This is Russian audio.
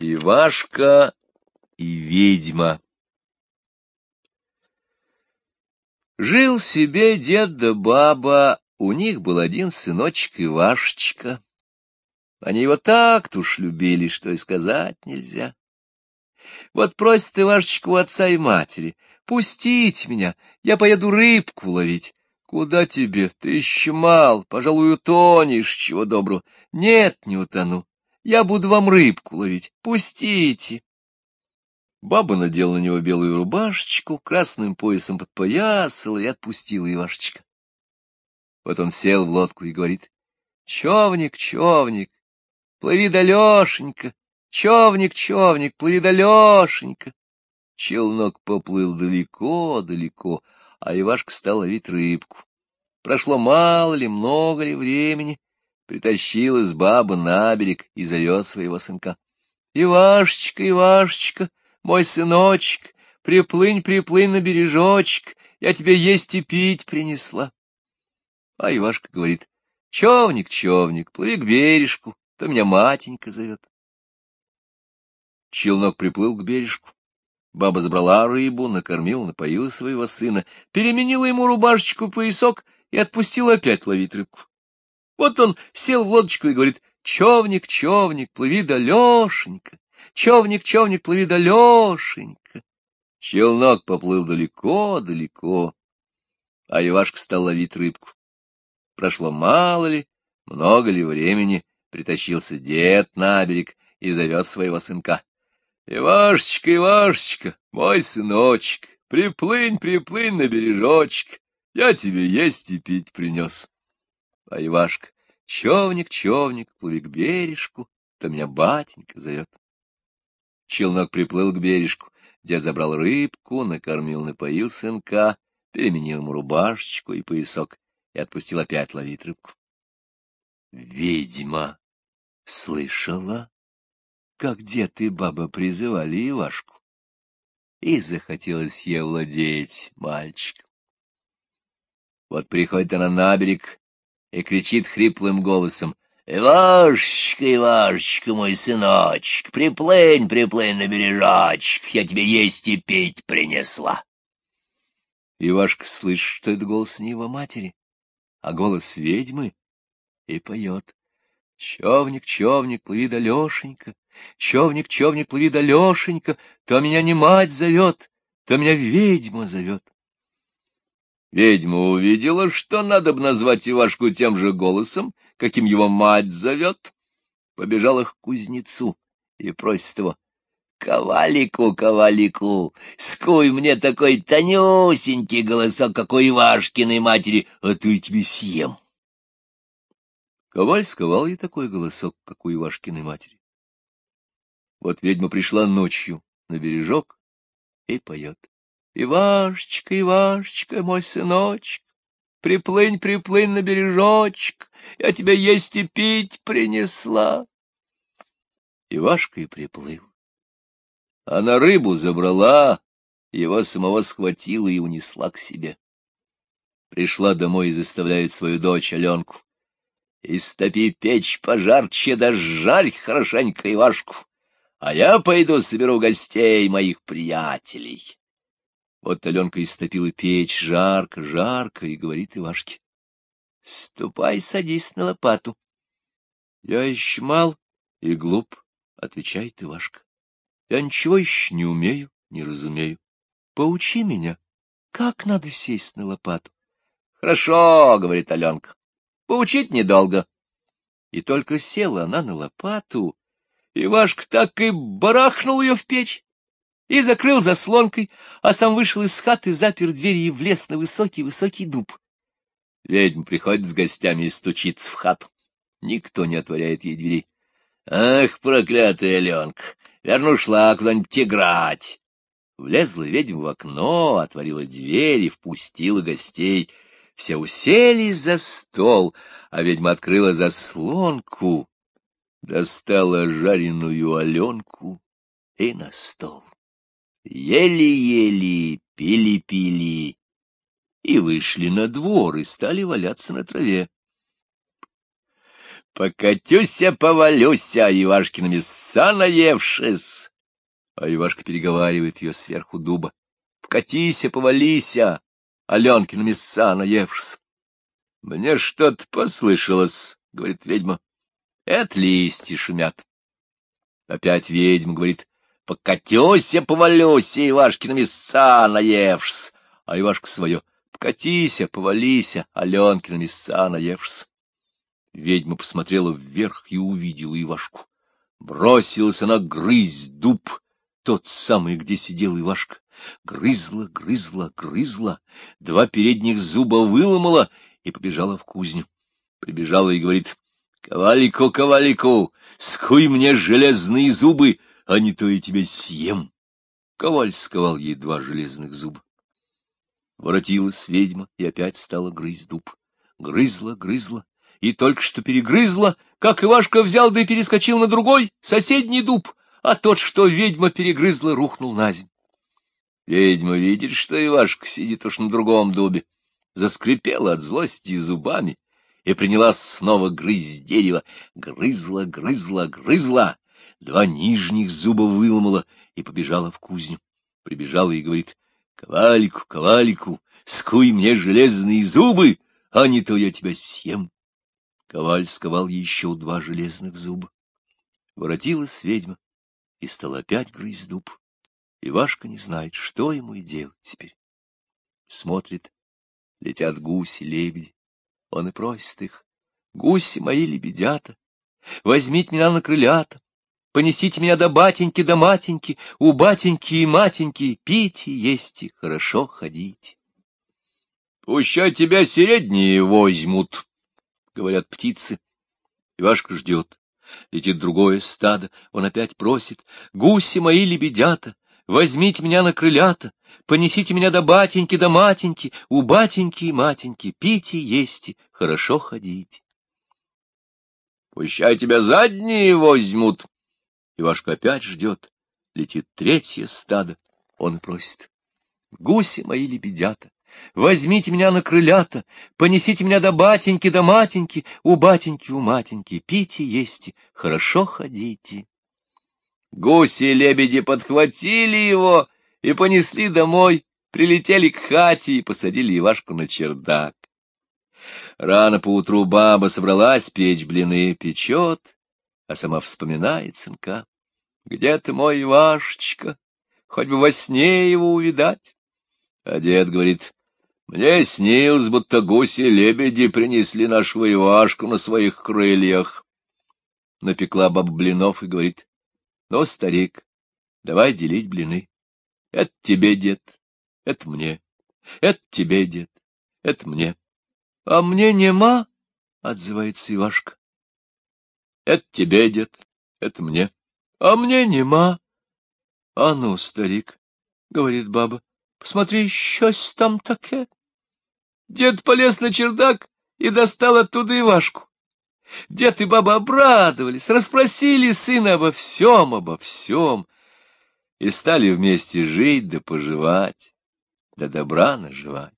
Ивашка и ведьма Жил себе дед да баба, у них был один сыночек Ивашечка. Они его так-то уж любили, что и сказать нельзя. Вот просит Ивашечка у отца и матери, пустить меня, я поеду рыбку ловить. Куда тебе? Ты еще мал, пожалуй, утонешь, чего доброго. Нет, не утону. Я буду вам рыбку ловить. Пустите. Баба надела на него белую рубашечку, красным поясом подпоясала и отпустила Ивашечка. Вот он сел в лодку и говорит, «Човник, човник, плыви далешенько, човник, човник, плыви далешенько». Челнок поплыл далеко-далеко, а Ивашка стал ловить рыбку. Прошло мало ли, много ли времени, притащилась баба на берег и зовет своего сынка. — Ивашечка, Ивашечка, мой сыночек, приплынь, приплынь на бережочек, я тебе есть и пить принесла. А Ивашка говорит, — Човник, човник, плыви к бережку, то меня матенька зовет. Челнок приплыл к бережку. Баба забрала рыбу, накормила, напоила своего сына, переменила ему рубашечку, поясок и отпустила опять ловить рыбку. Вот он сел в лодочку и говорит, «Човник, човник, плыви далешенько, човник, човник, плыви далешенько». Челнок поплыл далеко-далеко, а Ивашка стал ловить рыбку. Прошло мало ли, много ли времени, притащился дед на берег и зовет своего сынка. Ивашечка, Ивашечка, мой сыночек, приплынь, приплынь на бережочек, я тебе есть и пить принес. А Ивашка, човник, човник, плыви к бережку, то меня батенька зовет. Челнок приплыл к бережку, дед забрал рыбку, накормил, напоил сынка, переменил ему рубашечку и поясок и отпустил опять ловить рыбку. Ведьма слышала? как дед и баба призывали Ивашку. И захотелось ей владеть мальчиком. Вот приходит она на берег и кричит хриплым голосом. «Ивашечка, Ивашечка, мой сыночек, приплынь, приплынь на бережочек, я тебе есть и пить принесла». Ивашка слышит, что это голос не его матери, а голос ведьмы, и поет. «Човник, човник, плыви далешенько, Човник, човник, плыви далешенько, то меня не мать зовет, то меня ведьма зовет. Ведьма увидела, что надо бы назвать Ивашку тем же голосом, каким его мать зовет. Побежала к кузнецу и просит его, «Ковалику, ковалику, скуй мне такой тонюсенький голосок, как у Ивашкиной матери, а то и тебе съем». Коваль сковал ей такой голосок, как у Ивашкиной матери. Вот ведьма пришла ночью на бережок и поет. Ивашечка, Ивашечка, мой сыночек, приплынь, приплынь на бережочек, я тебя есть и пить принесла. Ивашка и приплыл. Она рыбу забрала, его самого схватила и унесла к себе. Пришла домой и заставляет свою дочь Аленку. Истопи печь пожарче, да жарь хорошенько Ивашку а я пойду соберу гостей моих приятелей. Вот Аленка истопила печь жарко, жарко, и говорит Ивашке, — Ступай, садись на лопату. — Я еще мал и глуп, — отвечает Ивашка. — Я ничего еще не умею, не разумею. Поучи меня, как надо сесть на лопату. — Хорошо, — говорит Аленка, — поучить недолго. И только села она на лопату, Ивашка так и барахнул ее в печь и закрыл заслонкой, а сам вышел из хаты, запер двери и влез на высокий-высокий дуб. Ведьма приходит с гостями и стучится в хату. Никто не отворяет ей двери. Ах, проклятая Аленка, верну шла куда-нибудь играть. Влезла ведьма в окно, отворила дверь и впустила гостей. Все уселись за стол, а ведьма открыла заслонку достала жареную Аленку и на стол. Ели-ели, пили-пили, и вышли на двор и стали валяться на траве. Покатюся, повалюся, Ивашкина мяса наевшись. А Ивашка переговаривает ее сверху дуба. Покатися, повалися, Аленкина мяса наевшись. Мне что-то послышалось, — говорит ведьма. Это листья шумят. Опять ведьма говорит, покатюся, повалюся, Ивашкина мяса наевшись. А Ивашка свое, покатися, повалися, Аленкина мяса наевшись. Ведьма посмотрела вверх и увидела Ивашку. Бросилась она грызть дуб, тот самый, где сидел Ивашка. Грызла, грызла, грызла, два передних зуба выломала и побежала в кузню. Прибежала и говорит, — Ковалику, ковалику, скуй мне железные зубы, а не то я тебя съем. Коваль сковал ей два железных зуба. Воротилась ведьма и опять стала грызть дуб. Грызла, грызла, и только что перегрызла, как Ивашка взял да и перескочил на другой, соседний дуб, а тот, что ведьма перегрызла, рухнул на землю. Ведьма видит, что Ивашка сидит уж на другом дубе, заскрипела от злости зубами и принялась снова грызть дерево. Грызла, грызла, грызла, два нижних зуба выломала и побежала в кузню. Прибежала и говорит, — Ковалику, ковалику, скуй мне железные зубы, а не то я тебя съем. Коваль сковал еще два железных зуба. Воротилась ведьма и стала опять грызть дуб. Ивашка не знает, что ему и делать теперь. Смотрит, летят гуси, лебеди. Он и просит их. Гуси мои лебедята, возьмите меня на крылята, понесите меня до батеньки, до матеньки, у батеньки и матеньки, пейте, есть хорошо ходите. Пущай тебя средние возьмут, говорят птицы. Ивашка ждет. Летит другое стадо, он опять просит. Гуси мои лебедята, возьмите меня на крылята, понесите меня до батеньки, до матеньки, у батеньки и матеньки, пейте, есте, хорошо ходите. Пущай тебя задние возьмут. Ивашка опять ждет. Летит третье стадо, он просит. Гуси мои лебедята, Возьмите меня на крылята, понесите меня до батеньки, до матеньки, у батеньки, у матеньки, пейте, есте, хорошо ходите. Гуси-лебеди подхватили его и понесли домой, прилетели к хате и посадили Ивашку на чердак. Рано поутру баба собралась печь блины, печет, а сама вспоминает сынка. Где ты, мой Ивашечка? Хоть бы во сне его увидать. А дед говорит, мне снилось, будто гуси-лебеди принесли нашего Ивашку на своих крыльях. Напекла баба блинов и говорит, — Ну, старик, давай делить блины. Это тебе, дед, это мне. Это тебе, дед, это мне. А мне нема, — отзывается Ивашка. Это тебе, дед, это мне. А мне нема. А ну, старик, — говорит баба, — посмотри, щось там таке. Дед полез на чердак и достал оттуда Ивашку. Дед и баба обрадовались, расспросили сына обо всем, обо всем, и стали вместе жить да поживать, да добра наживать.